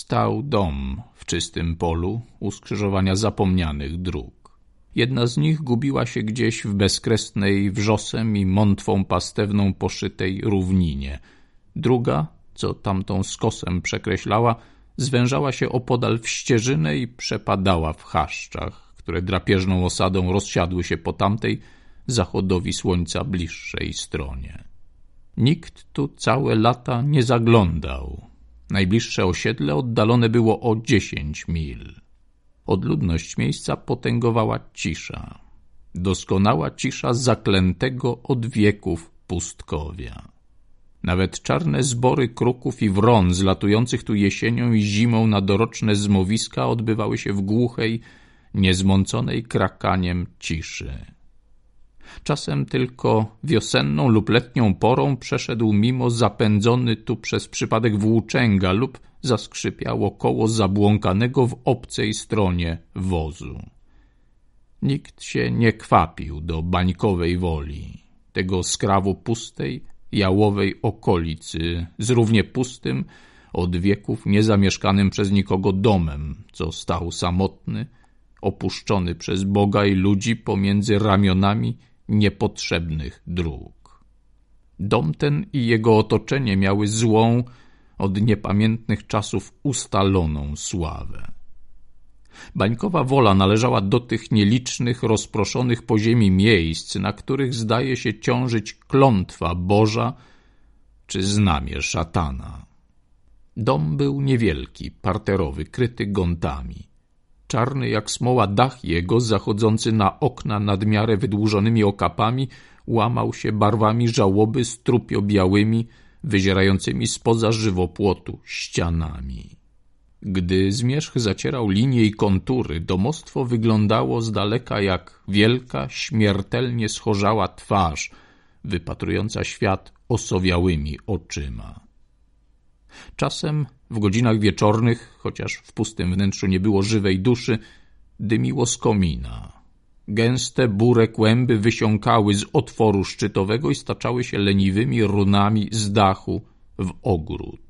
Stał dom w czystym polu u skrzyżowania zapomnianych dróg. Jedna z nich gubiła się gdzieś w bezkresnej wrzosem i mątwą pastewną poszytej równinie. Druga, co tamtą skosem przekreślała, zwężała się opodal w ścieżynę i przepadała w chaszczach, które drapieżną osadą rozsiadły się po tamtej, zachodowi słońca bliższej stronie. Nikt tu całe lata nie zaglądał. Najbliższe osiedle oddalone było o dziesięć mil. Odludność miejsca potęgowała cisza. Doskonała cisza zaklętego od wieków pustkowia. Nawet czarne zbory kruków i wron zlatujących tu jesienią i zimą na doroczne zmowiska odbywały się w głuchej, niezmąconej krakaniem ciszy. Czasem tylko wiosenną lub letnią porą przeszedł mimo zapędzony tu przez przypadek włóczęga lub zaskrzypiało koło zabłąkanego w obcej stronie wozu. Nikt się nie kwapił do bańkowej woli, tego skrawu pustej, jałowej okolicy z równie pustym, od wieków niezamieszkanym przez nikogo domem, co stał samotny, opuszczony przez Boga i ludzi pomiędzy ramionami niepotrzebnych dróg. Dom ten i jego otoczenie miały złą, od niepamiętnych czasów ustaloną sławę. Bańkowa wola należała do tych nielicznych, rozproszonych po ziemi miejsc, na których zdaje się ciążyć klątwa Boża czy znamie szatana. Dom był niewielki, parterowy, kryty gątami. Czarny jak smoła dach jego, zachodzący na okna nad miarę wydłużonymi okapami, łamał się barwami żałoby strupio-białymi, wyzierającymi spoza żywopłotu ścianami. Gdy zmierzch zacierał linie i kontury, domostwo wyglądało z daleka jak wielka, śmiertelnie schorzała twarz, wypatrująca świat osowiałymi oczyma. Czasem w godzinach wieczornych, chociaż w pustym wnętrzu nie było żywej duszy, dymiło z komina. Gęste, bure kłęby wysiąkały z otworu szczytowego i staczały się leniwymi runami z dachu w ogród.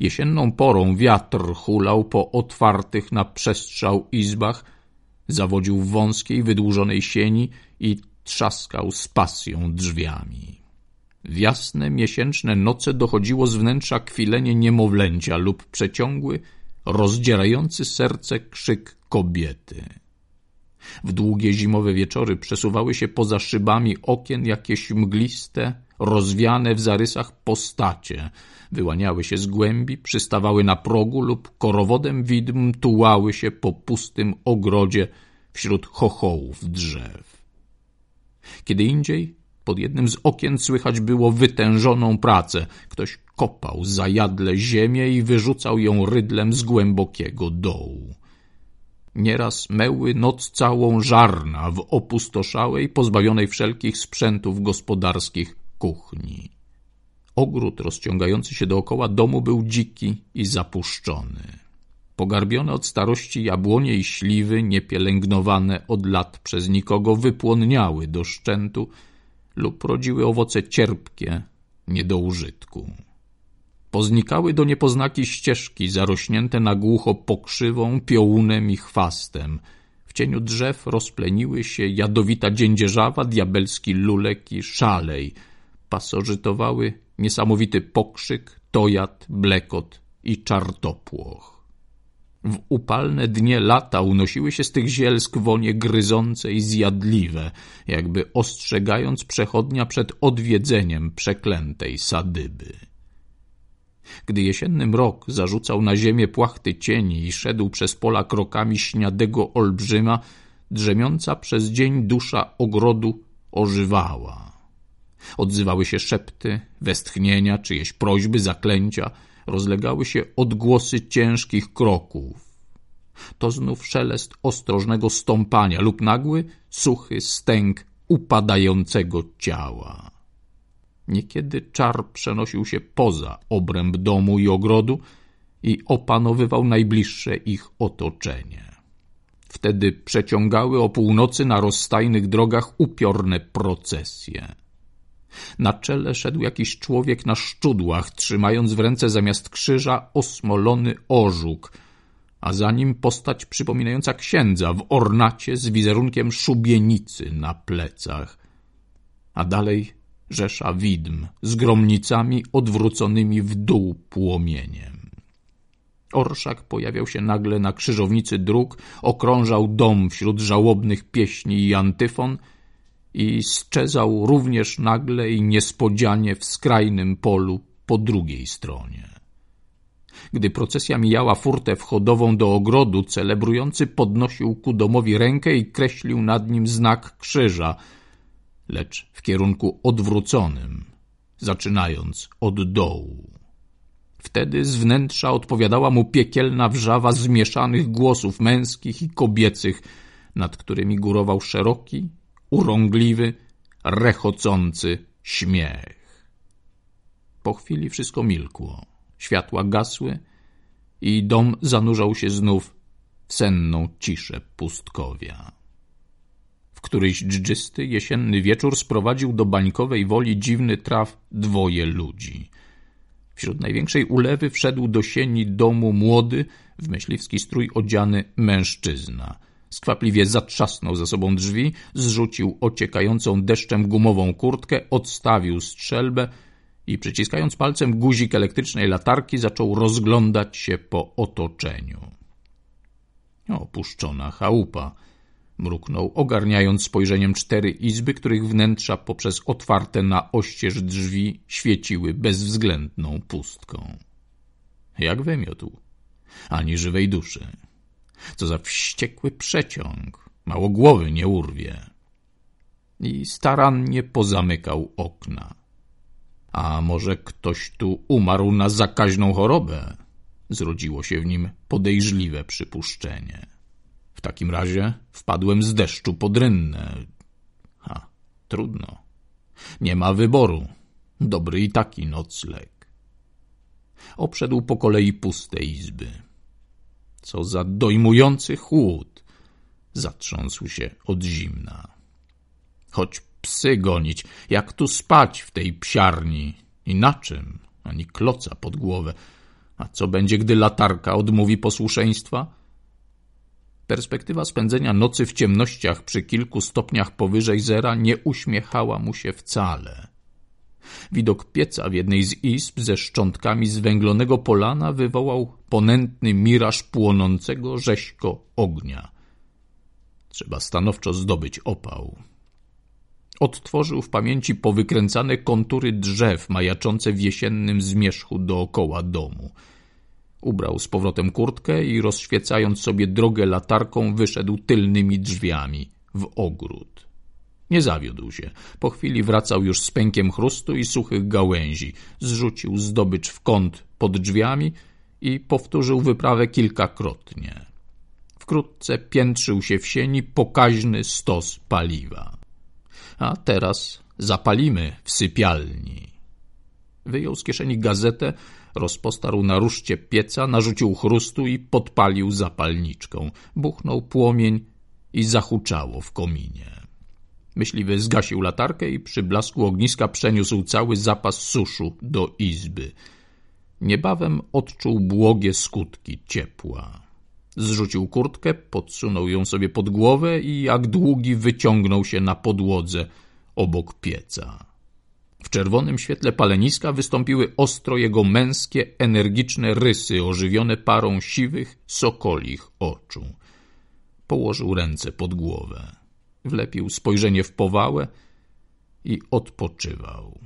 Jesienną porą wiatr hulał po otwartych na przestrzał izbach, zawodził w wąskiej, wydłużonej sieni i trzaskał z pasją drzwiami. W jasne, miesięczne noce dochodziło z wnętrza kwilenie niemowlęcia lub przeciągły, rozdzierający serce krzyk kobiety. W długie zimowe wieczory przesuwały się poza szybami okien jakieś mgliste, rozwiane w zarysach postacie, wyłaniały się z głębi, przystawały na progu lub korowodem widm tułały się po pustym ogrodzie wśród chochołów drzew. Kiedy indziej pod jednym z okien słychać było wytężoną pracę. Ktoś kopał zajadle ziemię i wyrzucał ją rydlem z głębokiego dołu. Nieraz meły noc całą żarna w opustoszałej, pozbawionej wszelkich sprzętów gospodarskich kuchni. Ogród rozciągający się dookoła domu był dziki i zapuszczony. Pogarbione od starości jabłonie i śliwy, niepielęgnowane od lat przez nikogo, wypłonniały do szczętu lub rodziły owoce cierpkie, nie do użytku. Poznikały do niepoznaki ścieżki zarośnięte na głucho pokrzywą, piołunem i chwastem. W cieniu drzew rozpleniły się jadowita dziędzierzawa, diabelski lulek i szalej. Pasożytowały niesamowity pokrzyk, tojat, blekot i czartopłoch. W upalne dnie lata unosiły się z tych zielsk wonie gryzące i zjadliwe, jakby ostrzegając przechodnia przed odwiedzeniem przeklętej sadyby. Gdy jesienny mrok zarzucał na ziemię płachty cieni i szedł przez pola krokami śniadego olbrzyma, drzemiąca przez dzień dusza ogrodu ożywała. Odzywały się szepty, westchnienia, czyjeś prośby, zaklęcia – rozlegały się odgłosy ciężkich kroków. To znów szelest ostrożnego stąpania lub nagły, suchy stęk upadającego ciała. Niekiedy czar przenosił się poza obręb domu i ogrodu i opanowywał najbliższe ich otoczenie. Wtedy przeciągały o północy na rozstajnych drogach upiorne procesje. Na czele szedł jakiś człowiek na szczudłach, trzymając w ręce zamiast krzyża osmolony orzuk, a za nim postać przypominająca księdza w ornacie z wizerunkiem szubienicy na plecach. A dalej rzesza widm z gromnicami odwróconymi w dół płomieniem. Orszak pojawiał się nagle na krzyżownicy dróg, okrążał dom wśród żałobnych pieśni i antyfon i sczezał również nagle i niespodzianie w skrajnym polu po drugiej stronie. Gdy procesja mijała furtę wchodową do ogrodu, celebrujący podnosił ku domowi rękę i kreślił nad nim znak krzyża – lecz w kierunku odwróconym, zaczynając od dołu. Wtedy z wnętrza odpowiadała mu piekielna wrzawa zmieszanych głosów męskich i kobiecych, nad którymi górował szeroki, urągliwy, rechocący śmiech. Po chwili wszystko milkło, światła gasły i dom zanurzał się znów w senną ciszę pustkowia któryś dżdżysty jesienny wieczór sprowadził do bańkowej woli dziwny traf dwoje ludzi. Wśród największej ulewy wszedł do sieni domu młody, w myśliwski strój odziany mężczyzna. Skwapliwie zatrzasnął za sobą drzwi, zrzucił ociekającą deszczem gumową kurtkę, odstawił strzelbę i przyciskając palcem guzik elektrycznej latarki zaczął rozglądać się po otoczeniu. Opuszczona chałupa – mruknął, ogarniając spojrzeniem cztery izby, których wnętrza poprzez otwarte na oścież drzwi świeciły bezwzględną pustką. Jak wymiotł. Ani żywej duszy. Co za wściekły przeciąg. Mało głowy nie urwie. I starannie pozamykał okna. A może ktoś tu umarł na zakaźną chorobę? Zrodziło się w nim podejrzliwe przypuszczenie. W takim razie wpadłem z deszczu pod rynnę. Ha, trudno. Nie ma wyboru. Dobry i taki nocleg. Obszedł po kolei puste izby. Co za dojmujący chłód. Zatrząsł się od zimna. Choć psy gonić, jak tu spać w tej psiarni? I na czym? Ani kloca pod głowę. A co będzie, gdy latarka odmówi posłuszeństwa? Perspektywa spędzenia nocy w ciemnościach przy kilku stopniach powyżej zera nie uśmiechała mu się wcale. Widok pieca w jednej z izb ze szczątkami zwęglonego polana wywołał ponętny miraż płonącego rzeźko ognia. Trzeba stanowczo zdobyć opał. Odtworzył w pamięci powykręcane kontury drzew majaczące w jesiennym zmierzchu dookoła domu – Ubrał z powrotem kurtkę i rozświecając sobie drogę latarką wyszedł tylnymi drzwiami w ogród. Nie zawiódł się. Po chwili wracał już z pękiem chrustu i suchych gałęzi. Zrzucił zdobycz w kąt pod drzwiami i powtórzył wyprawę kilkakrotnie. Wkrótce piętrzył się w sieni pokaźny stos paliwa. A teraz zapalimy w sypialni. Wyjął z kieszeni gazetę, Rozpostarł na ruszcie pieca, narzucił chrustu i podpalił zapalniczką. Buchnął płomień i zahuczało w kominie. Myśliwy zgasił latarkę i przy blasku ogniska przeniósł cały zapas suszu do izby. Niebawem odczuł błogie skutki ciepła. Zrzucił kurtkę, podsunął ją sobie pod głowę i jak długi wyciągnął się na podłodze obok pieca. W czerwonym świetle paleniska wystąpiły ostro jego męskie, energiczne rysy, ożywione parą siwych, sokolich oczu. Położył ręce pod głowę. Wlepił spojrzenie w powałę i odpoczywał.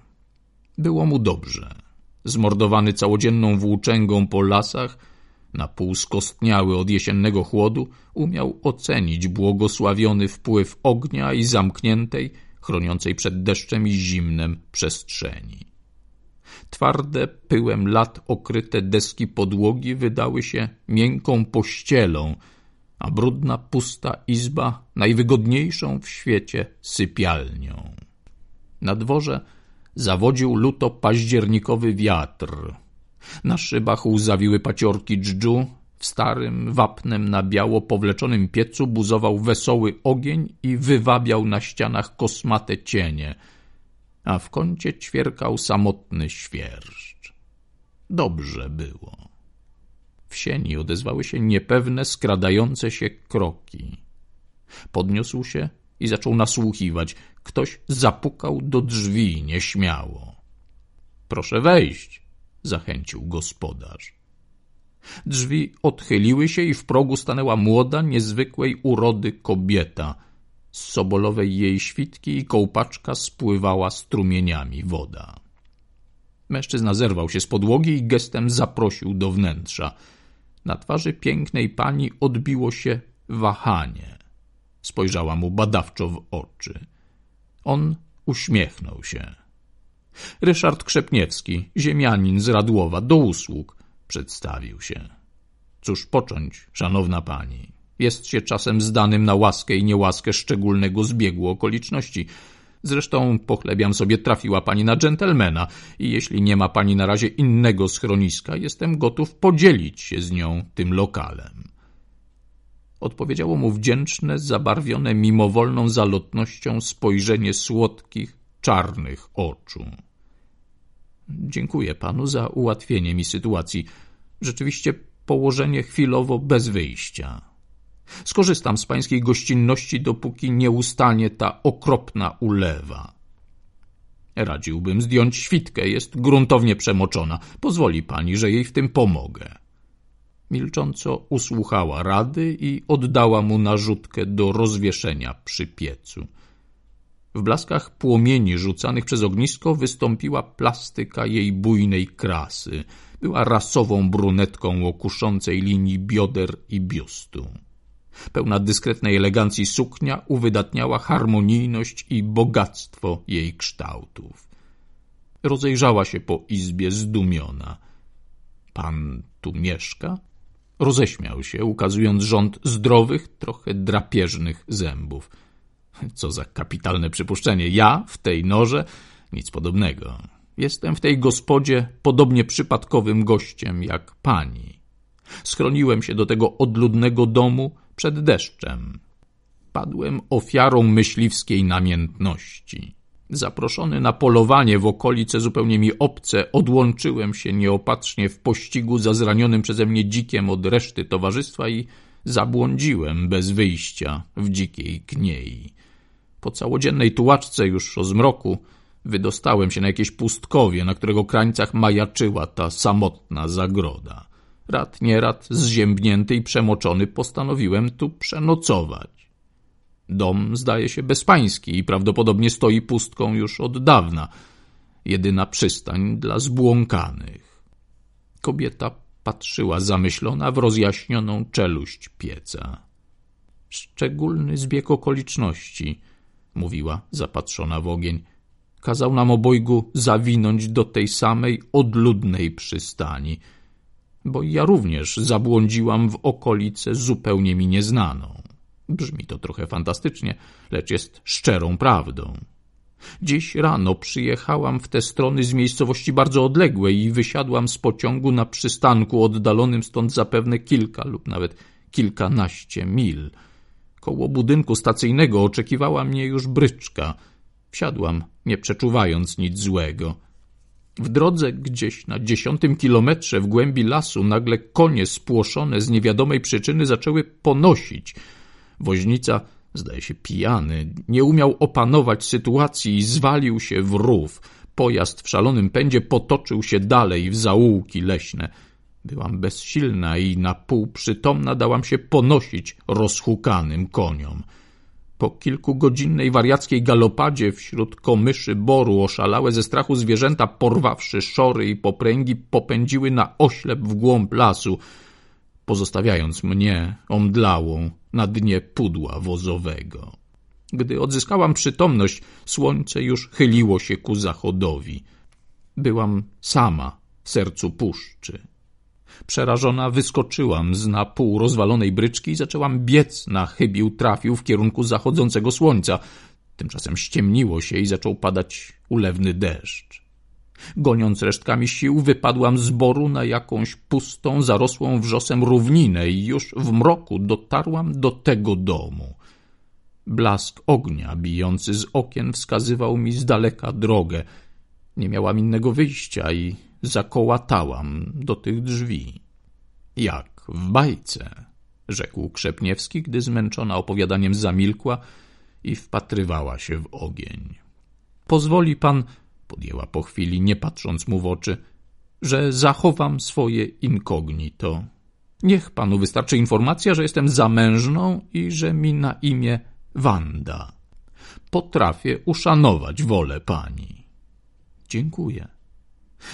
Było mu dobrze. Zmordowany całodzienną włóczęgą po lasach, na pół skostniały od jesiennego chłodu, umiał ocenić błogosławiony wpływ ognia i zamkniętej, chroniącej przed deszczem i zimnem przestrzeni. Twarde, pyłem lat okryte deski podłogi wydały się miękką pościelą, a brudna, pusta izba najwygodniejszą w świecie sypialnią. Na dworze zawodził luto październikowy wiatr. Na szybach łzawiły paciorki dżdżu, w starym, wapnem na biało powleczonym piecu buzował wesoły ogień i wywabiał na ścianach kosmate cienie, a w kącie ćwierkał samotny świerszcz. Dobrze było. W sieni odezwały się niepewne, skradające się kroki. Podniósł się i zaczął nasłuchiwać. Ktoś zapukał do drzwi nieśmiało. Proszę wejść, zachęcił gospodarz. Drzwi odchyliły się i w progu stanęła młoda, niezwykłej urody kobieta. Z sobolowej jej świtki i kołpaczka spływała strumieniami woda. Mężczyzna zerwał się z podłogi i gestem zaprosił do wnętrza. Na twarzy pięknej pani odbiło się wahanie. Spojrzała mu badawczo w oczy. On uśmiechnął się. Ryszard Krzepniewski, ziemianin z Radłowa, do usług, przedstawił się. Cóż począć, szanowna pani? Jest się czasem zdanym na łaskę i niełaskę szczególnego zbiegu okoliczności. Zresztą pochlebiam sobie, trafiła pani na dżentelmena i jeśli nie ma pani na razie innego schroniska, jestem gotów podzielić się z nią tym lokalem. Odpowiedziało mu wdzięczne, zabarwione mimowolną zalotnością spojrzenie słodkich, czarnych oczu. Dziękuję panu za ułatwienie mi sytuacji. Rzeczywiście położenie chwilowo bez wyjścia. Skorzystam z pańskiej gościnności, dopóki nie ustanie ta okropna ulewa. Radziłbym zdjąć świtkę, jest gruntownie przemoczona. Pozwoli pani, że jej w tym pomogę. Milcząco usłuchała rady i oddała mu narzutkę do rozwieszenia przy piecu. W blaskach płomieni rzucanych przez ognisko wystąpiła plastyka jej bujnej krasy. Była rasową brunetką o kuszącej linii bioder i biustu. Pełna dyskretnej elegancji suknia uwydatniała harmonijność i bogactwo jej kształtów. Rozejrzała się po izbie zdumiona. Pan tu mieszka? Roześmiał się, ukazując rząd zdrowych, trochę drapieżnych zębów. Co za kapitalne przypuszczenie. Ja w tej norze nic podobnego. Jestem w tej gospodzie podobnie przypadkowym gościem jak pani. Schroniłem się do tego odludnego domu przed deszczem. Padłem ofiarą myśliwskiej namiętności. Zaproszony na polowanie w okolice zupełnie mi obce, odłączyłem się nieopatrznie w pościgu za zranionym przeze mnie dzikiem od reszty towarzystwa i zabłądziłem bez wyjścia w dzikiej kniei. Po całodziennej tułaczce już o zmroku wydostałem się na jakieś pustkowie, na którego krańcach majaczyła ta samotna zagroda. Rad nierad, zziębnięty i przemoczony, postanowiłem tu przenocować. Dom zdaje się bezpański i prawdopodobnie stoi pustką już od dawna. Jedyna przystań dla zbłąkanych. Kobieta patrzyła zamyślona w rozjaśnioną czeluść pieca. Szczególny zbieg okoliczności, mówiła zapatrzona w ogień, kazał nam obojgu zawinąć do tej samej odludnej przystani, bo ja również zabłądziłam w okolice zupełnie mi nieznaną. Brzmi to trochę fantastycznie, lecz jest szczerą prawdą. Dziś rano przyjechałam w te strony z miejscowości bardzo odległej i wysiadłam z pociągu na przystanku oddalonym stąd zapewne kilka lub nawet kilkanaście mil. Koło budynku stacyjnego oczekiwała mnie już bryczka. Wsiadłam, nie przeczuwając nic złego. W drodze gdzieś na dziesiątym kilometrze w głębi lasu nagle konie spłoszone z niewiadomej przyczyny zaczęły ponosić – Woźnica, zdaje się pijany, nie umiał opanować sytuacji i zwalił się w rów. Pojazd w szalonym pędzie potoczył się dalej w zaułki leśne. Byłam bezsilna i na pół przytomna dałam się ponosić rozhukanym koniom. Po kilkugodzinnej wariackiej galopadzie wśród komyszy boru oszalałe ze strachu zwierzęta, porwawszy szory i popręgi, popędziły na oślep w głąb lasu, pozostawiając mnie omdlałą na dnie pudła wozowego. Gdy odzyskałam przytomność, słońce już chyliło się ku zachodowi. Byłam sama w sercu puszczy. Przerażona wyskoczyłam z na pół rozwalonej bryczki i zaczęłam biec na chybił trafił w kierunku zachodzącego słońca. Tymczasem ściemniło się i zaczął padać ulewny deszcz. Goniąc resztkami sił, wypadłam z boru na jakąś pustą, zarosłą wrzosem równinę i już w mroku dotarłam do tego domu. Blask ognia bijący z okien wskazywał mi z daleka drogę. Nie miałam innego wyjścia i zakołatałam do tych drzwi. Jak w bajce, rzekł Krzepniewski, gdy zmęczona opowiadaniem zamilkła i wpatrywała się w ogień. Pozwoli pan, podjęła po chwili, nie patrząc mu w oczy, że zachowam swoje inkognito. Niech panu wystarczy informacja, że jestem zamężną i że mi na imię Wanda. Potrafię uszanować wolę pani. Dziękuję.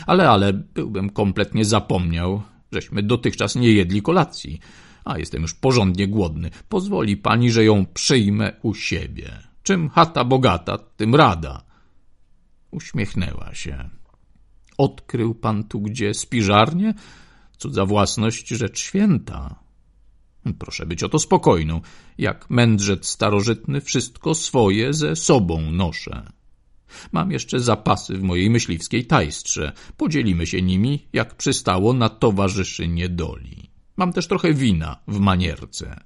Ale, ale, byłbym kompletnie zapomniał, żeśmy dotychczas nie jedli kolacji, a jestem już porządnie głodny. Pozwoli pani, że ją przyjmę u siebie. Czym chata bogata, tym rada. Uśmiechnęła się. Odkrył pan tu gdzie spiżarnię? Cudza własność, rzecz święta. Proszę być o to spokojną. Jak mędrzec starożytny, wszystko swoje ze sobą noszę. Mam jeszcze zapasy w mojej myśliwskiej tajstrze. Podzielimy się nimi, jak przystało na towarzyszy niedoli. Mam też trochę wina w manierce.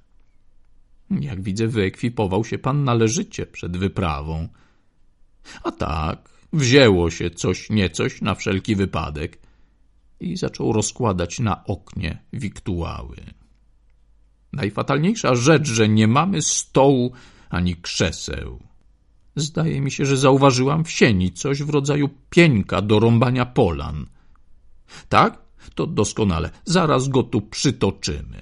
Jak widzę, wyekwipował się pan należycie przed wyprawą. A tak, wzięło się coś niecoś na wszelki wypadek i zaczął rozkładać na oknie wiktuały. Najfatalniejsza rzecz, że nie mamy stołu ani krzeseł. Zdaje mi się, że zauważyłam w sieni coś w rodzaju pieńka do rąbania polan. Tak? To doskonale. Zaraz go tu przytoczymy.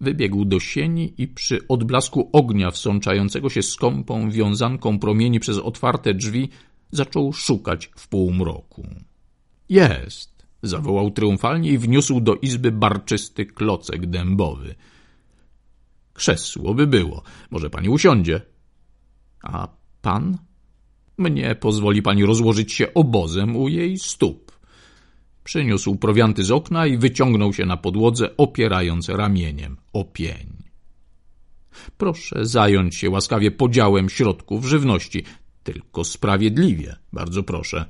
Wybiegł do sieni i przy odblasku ognia wsączającego się skąpą wiązanką promieni przez otwarte drzwi zaczął szukać w półmroku. Jest! zawołał triumfalnie i wniósł do izby barczysty klocek dębowy. Krzesło by było. Może pani usiądzie. A pan? Mnie pozwoli pani rozłożyć się obozem u jej stóp. Przyniósł prowianty z okna i wyciągnął się na podłodze, opierając ramieniem o pień. Proszę zająć się łaskawie podziałem środków żywności. Tylko sprawiedliwie, bardzo proszę,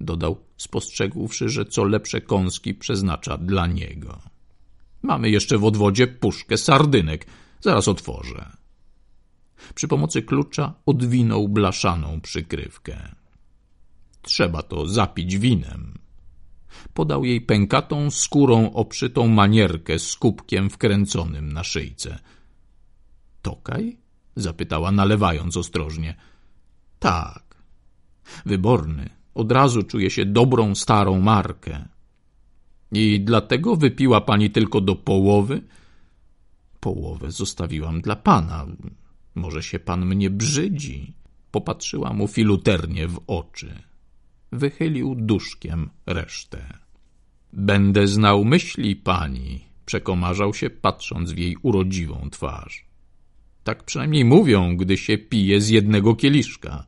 dodał, spostrzegłszy, że co lepsze kąski przeznacza dla niego. Mamy jeszcze w odwodzie puszkę sardynek. Zaraz otworzę. Przy pomocy klucza odwinął blaszaną przykrywkę. Trzeba to zapić winem. Podał jej pękatą, skórą oprzytą manierkę z kubkiem wkręconym na szyjce. Tokaj? zapytała, nalewając ostrożnie. Tak. Wyborny. Od razu czuje się dobrą, starą markę. I dlatego wypiła pani tylko do połowy? Połowę zostawiłam dla pana. Może się pan mnie brzydzi? Popatrzyła mu filuternie w oczy. Wychylił duszkiem resztę. Będę znał myśli pani, przekomarzał się, patrząc w jej urodziwą twarz. Tak przynajmniej mówią, gdy się pije z jednego kieliszka.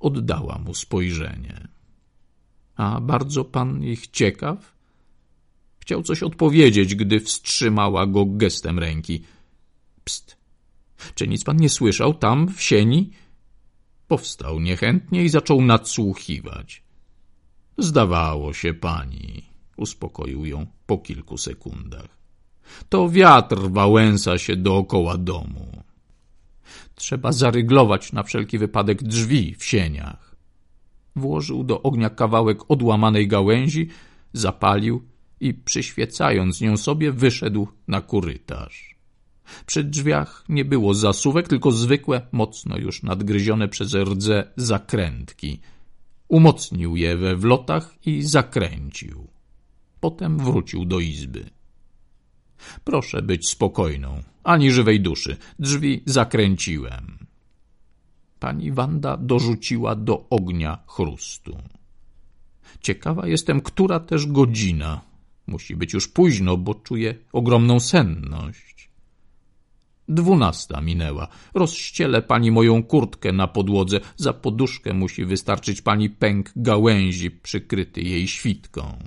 Oddała mu spojrzenie. A bardzo pan ich ciekaw? Chciał coś odpowiedzieć, gdy wstrzymała go gestem ręki. Pst, czy nic pan nie słyszał tam, w sieni? Powstał niechętnie i zaczął nadsłuchiwać. Zdawało się pani, uspokoił ją po kilku sekundach. To wiatr wałęsa się dookoła domu. Trzeba zaryglować na wszelki wypadek drzwi w sieniach. Włożył do ognia kawałek odłamanej gałęzi, zapalił i przyświecając nią sobie wyszedł na korytarz. Przy drzwiach nie było zasuwek, tylko zwykłe, mocno już nadgryzione przez rdze zakrętki. Umocnił je we wlotach i zakręcił. Potem wrócił do izby. Proszę być spokojną, ani żywej duszy. Drzwi zakręciłem. Pani Wanda dorzuciła do ognia chrustu. Ciekawa jestem, która też godzina. Musi być już późno, bo czuję ogromną senność. Dwunasta minęła. Rozścielę pani moją kurtkę na podłodze. Za poduszkę musi wystarczyć pani pęk gałęzi przykryty jej świtką.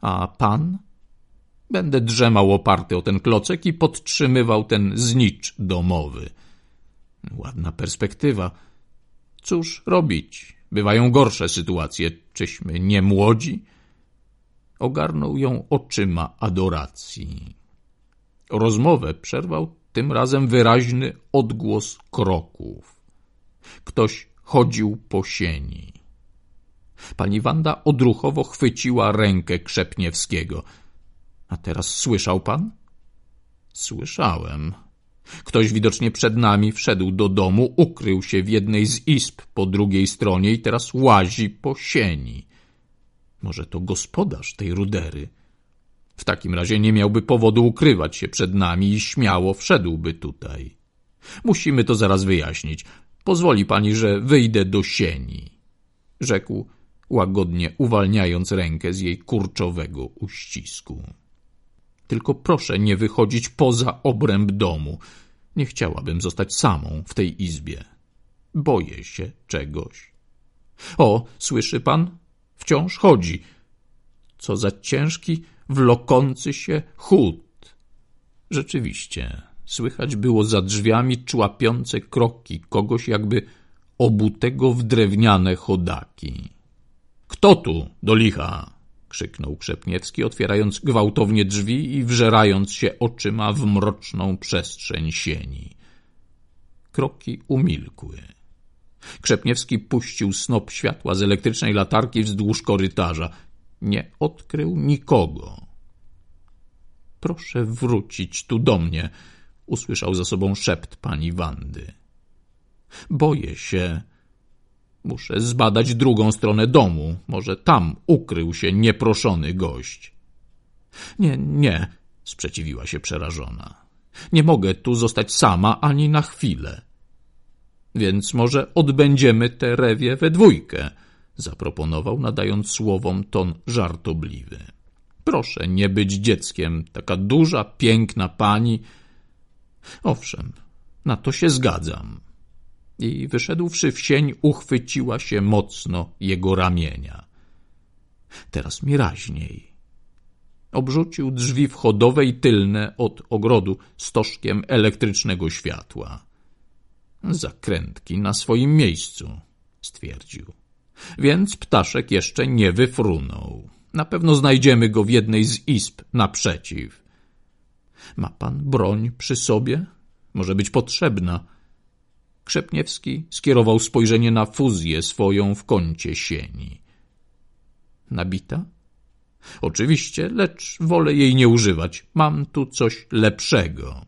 A pan? Będę drzemał oparty o ten klocek i podtrzymywał ten znicz domowy. Ładna perspektywa. Cóż robić? Bywają gorsze sytuacje. Czyśmy nie młodzi? Ogarnął ją oczyma adoracji. Rozmowę przerwał tym razem wyraźny odgłos kroków. Ktoś chodził po sieni. Pani Wanda odruchowo chwyciła rękę Krzepniewskiego. A teraz słyszał pan? Słyszałem. Ktoś widocznie przed nami wszedł do domu, ukrył się w jednej z izb po drugiej stronie i teraz łazi po sieni. Może to gospodarz tej rudery. W takim razie nie miałby powodu ukrywać się przed nami i śmiało wszedłby tutaj. Musimy to zaraz wyjaśnić. Pozwoli pani, że wyjdę do sieni, rzekł, łagodnie uwalniając rękę z jej kurczowego uścisku. Tylko proszę nie wychodzić poza obręb domu. Nie chciałabym zostać samą w tej izbie. Boję się czegoś. O, słyszy pan? Wciąż chodzi. Co za ciężki, wlokący się chód. Rzeczywiście, słychać było za drzwiami człapiące kroki kogoś jakby obutego w drewniane chodaki. Kto tu, do licha? krzyknął Krzepniewski, otwierając gwałtownie drzwi i wżerając się oczyma w mroczną przestrzeń sieni. Kroki umilkły. Krzepniewski puścił snop światła z elektrycznej latarki wzdłuż korytarza. Nie odkrył nikogo. Proszę wrócić tu do mnie, usłyszał za sobą szept pani Wandy. Boję się, Muszę zbadać drugą stronę domu. Może tam ukrył się nieproszony gość. Nie, nie, sprzeciwiła się przerażona. Nie mogę tu zostać sama ani na chwilę. Więc może odbędziemy tę rewie we dwójkę, zaproponował, nadając słowom ton żartobliwy. Proszę nie być dzieckiem, taka duża, piękna pani. Owszem, na to się zgadzam i wyszedłszy w sień, uchwyciła się mocno jego ramienia. Teraz mi raźniej. Obrzucił drzwi wchodowe i tylne od ogrodu stożkiem elektrycznego światła. Zakrętki na swoim miejscu, stwierdził. Więc ptaszek jeszcze nie wyfrunął. Na pewno znajdziemy go w jednej z izb naprzeciw. Ma pan broń przy sobie? Może być potrzebna Krzepniewski skierował spojrzenie na fuzję swoją w kącie sieni. Nabita? Oczywiście, lecz wolę jej nie używać. Mam tu coś lepszego.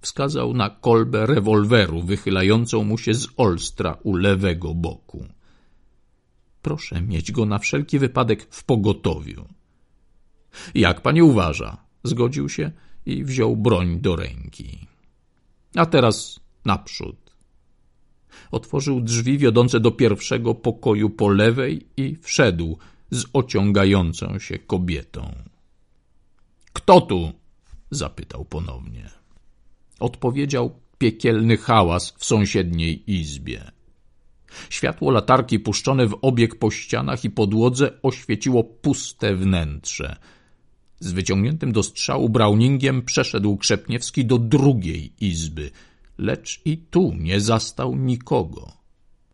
Wskazał na kolbę rewolweru wychylającą mu się z olstra u lewego boku. Proszę mieć go na wszelki wypadek w pogotowiu. Jak pani uważa? Zgodził się i wziął broń do ręki. A teraz naprzód. Otworzył drzwi wiodące do pierwszego pokoju po lewej i wszedł z ociągającą się kobietą. Kto tu? zapytał ponownie. Odpowiedział piekielny hałas w sąsiedniej izbie. Światło latarki puszczone w obieg po ścianach i podłodze oświeciło puste wnętrze. Z wyciągniętym do strzału Browningiem przeszedł Krzepniewski do drugiej izby – lecz i tu nie zastał nikogo.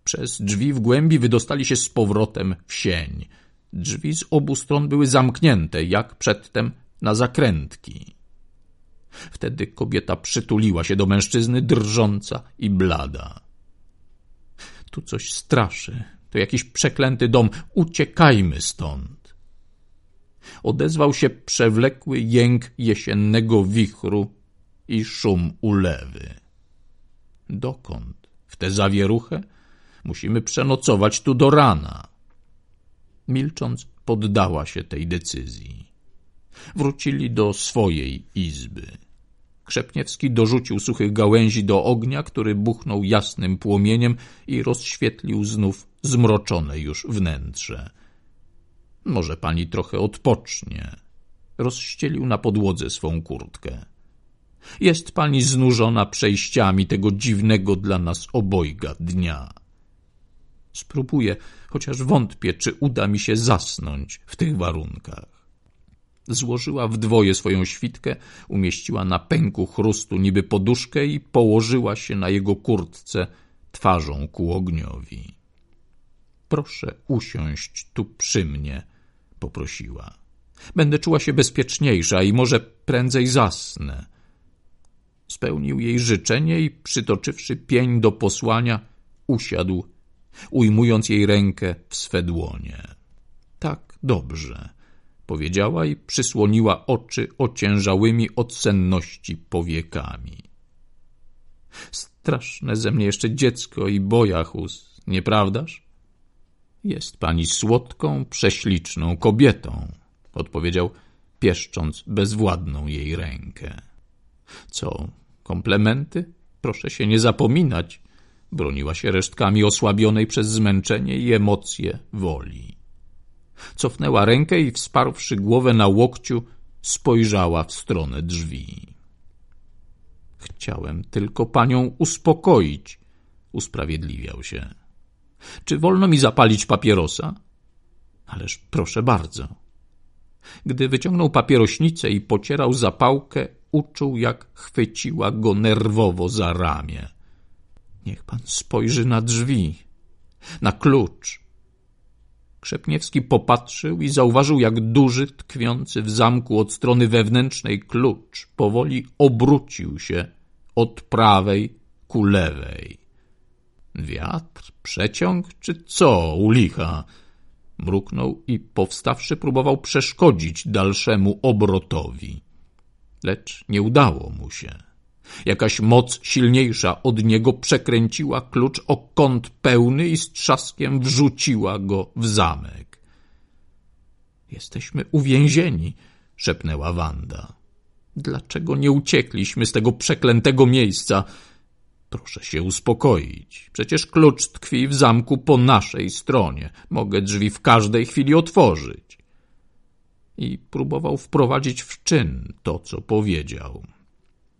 Przez drzwi w głębi wydostali się z powrotem w sień. Drzwi z obu stron były zamknięte, jak przedtem na zakrętki. Wtedy kobieta przytuliła się do mężczyzny, drżąca i blada. Tu coś straszy. To jakiś przeklęty dom. Uciekajmy stąd. Odezwał się przewlekły jęk jesiennego wichru i szum ulewy. Dokąd? W tę zawieruchę? Musimy przenocować tu do rana. Milcząc, poddała się tej decyzji. Wrócili do swojej izby. Krzepniewski dorzucił suchych gałęzi do ognia, który buchnął jasnym płomieniem i rozświetlił znów zmroczone już wnętrze. Może pani trochę odpocznie. Rozścielił na podłodze swą kurtkę. Jest pani znużona przejściami tego dziwnego dla nas obojga dnia. Spróbuję, chociaż wątpię, czy uda mi się zasnąć w tych warunkach. Złożyła w dwoje swoją świtkę, umieściła na pęku chrustu niby poduszkę i położyła się na jego kurtce twarzą ku ogniowi. Proszę usiąść tu przy mnie, poprosiła. Będę czuła się bezpieczniejsza i może prędzej zasnę. spełnił jej życzenie i przytoczywszy pień do posłania, usiadł, ujmując jej rękę w swe dłonie. Tak dobrze, powiedziała i przysłoniła oczy ociężałymi od senności powiekami. Straszne ze mnie jeszcze dziecko i bojachus, nieprawdaż? Jest pani słodką, prześliczną kobietą, odpowiedział, pieszcząc bezwładną jej rękę. Co, komplementy? Proszę się nie zapominać, broniła się resztkami osłabionej przez zmęczenie i emocje woli. Cofnęła rękę i wsparłszy głowę na łokciu, spojrzała w stronę drzwi. Chciałem tylko panią uspokoić, usprawiedliwiał się. Czy wolno mi zapalić papierosa? Ależ proszę bardzo. Gdy wyciągnął papierośnicę i pocierał zapałkę, uczuł, jak chwyciła go nerwowo za ramię. Niech pan spojrzy na drzwi, na klucz. Krzepniewski popatrzył i zauważył, jak duży, tkwiący w zamku od strony wewnętrznej klucz powoli obrócił się od prawej ku lewej. Wiatr, przeciąg, czy co u licha? Mruknął i powstawszy próbował przeszkodzić dalszemu obrotowi. Lecz nie udało mu się. Jakaś moc silniejsza od niego przekręciła klucz o kąt pełny i z trzaskiem wrzuciła go w zamek. Jesteśmy uwięzieni, szepnęła Wanda. Dlaczego nie uciekliśmy z tego przeklętego miejsca? Proszę się uspokoić. Przecież klucz tkwi w zamku po naszej stronie. Mogę drzwi w każdej chwili otworzyć. I próbował wprowadzić w czyn to, co powiedział.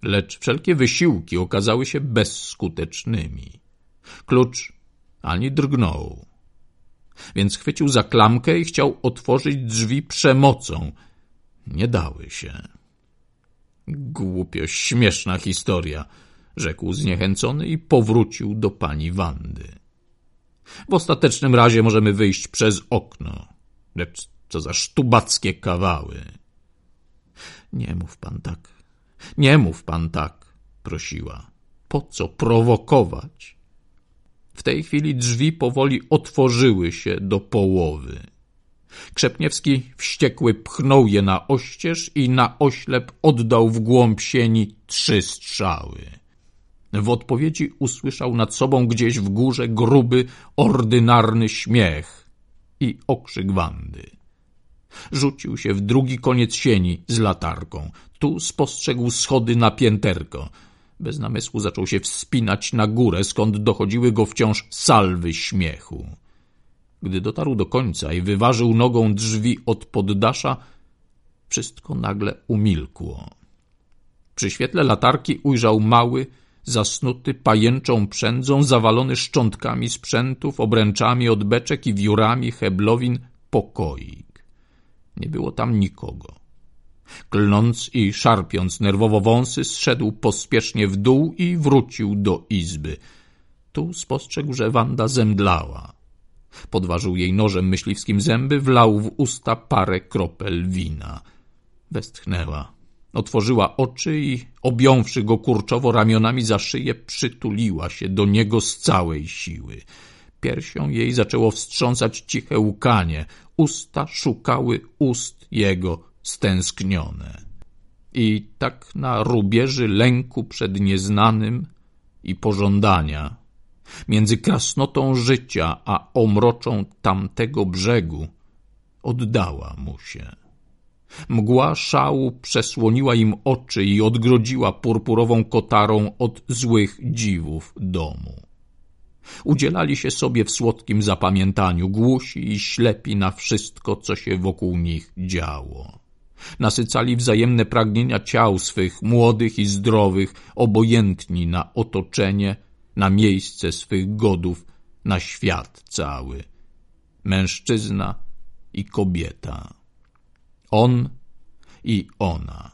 Lecz wszelkie wysiłki okazały się bezskutecznymi. Klucz ani drgnął. Więc chwycił za klamkę i chciał otworzyć drzwi przemocą. Nie dały się. Głupio śmieszna historia – rzekł zniechęcony i powrócił do pani Wandy. W ostatecznym razie możemy wyjść przez okno. Lecz co za sztubackie kawały. Nie mów pan tak. Nie mów pan tak, prosiła. Po co prowokować? W tej chwili drzwi powoli otworzyły się do połowy. Krzepniewski wściekły pchnął je na oścież i na oślep oddał w głąb sieni trzy strzały. W odpowiedzi usłyszał nad sobą gdzieś w górze gruby, ordynarny śmiech i okrzyk Wandy. Rzucił się w drugi koniec sieni z latarką. Tu spostrzegł schody na pięterko. Bez namysłu zaczął się wspinać na górę, skąd dochodziły go wciąż salwy śmiechu. Gdy dotarł do końca i wyważył nogą drzwi od poddasza, wszystko nagle umilkło. Przy świetle latarki ujrzał mały, zasnuty pajęczą przędzą, zawalony szczątkami sprzętów, obręczami od beczek i wiórami heblowin pokoik. Nie było tam nikogo. Klnąc i szarpiąc nerwowo wąsy, zszedł pospiesznie w dół i wrócił do izby. Tu spostrzegł, że Wanda zemdlała. Podważył jej nożem myśliwskim zęby, wlał w usta parę kropel wina. Westchnęła. Otworzyła oczy i, objąwszy go kurczowo ramionami za szyję, przytuliła się do niego z całej siły. Piersią jej zaczęło wstrząsać ciche łkanie. Usta szukały ust jego stęsknione. I tak na rubieży lęku przed nieznanym i pożądania, między krasnotą życia a omroczą tamtego brzegu, oddała mu się. Mgła szału przesłoniła im oczy i odgrodziła purpurową kotarą od złych dziwów domu. Udzielali się sobie w słodkim zapamiętaniu, głusi i ślepi na wszystko, co się wokół nich działo. Nasycali wzajemne pragnienia ciał swych, młodych i zdrowych, obojętni na otoczenie, na miejsce swych godów, na świat cały. Mężczyzna i kobieta on i ona.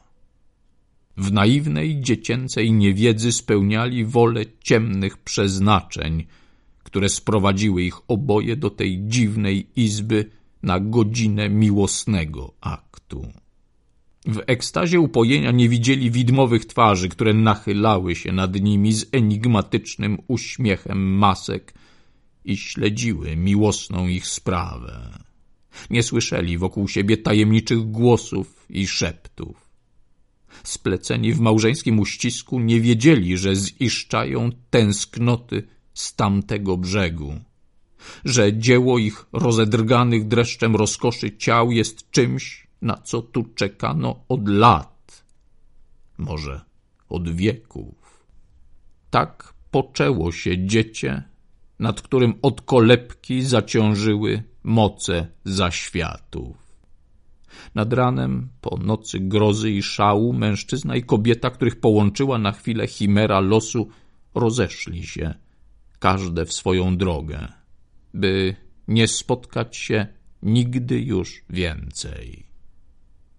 W naiwnej, dziecięcej niewiedzy spełniali wolę ciemnych przeznaczeń, które sprowadziły ich oboje do tej dziwnej izby na godzinę miłosnego aktu. W ekstazie upojenia nie widzieli widmowych twarzy, które nachylały się nad nimi z enigmatycznym uśmiechem masek i śledziły miłosną ich sprawę. Nie słyszeli wokół siebie tajemniczych głosów i szeptów. Spleceni w małżeńskim uścisku nie wiedzieli, że ziszczają tęsknoty z tamtego brzegu, że dzieło ich rozedrganych dreszczem rozkoszy ciał jest czymś, na co tu czekano od lat, może od wieków. Tak poczęło się dziecię, nad którym od kolebki zaciążyły moce zaświatów. Nad ranem, po nocy grozy i szału, mężczyzna i kobieta, których połączyła na chwilę chimera losu, rozeszli się, każde w swoją drogę, by nie spotkać się nigdy już więcej.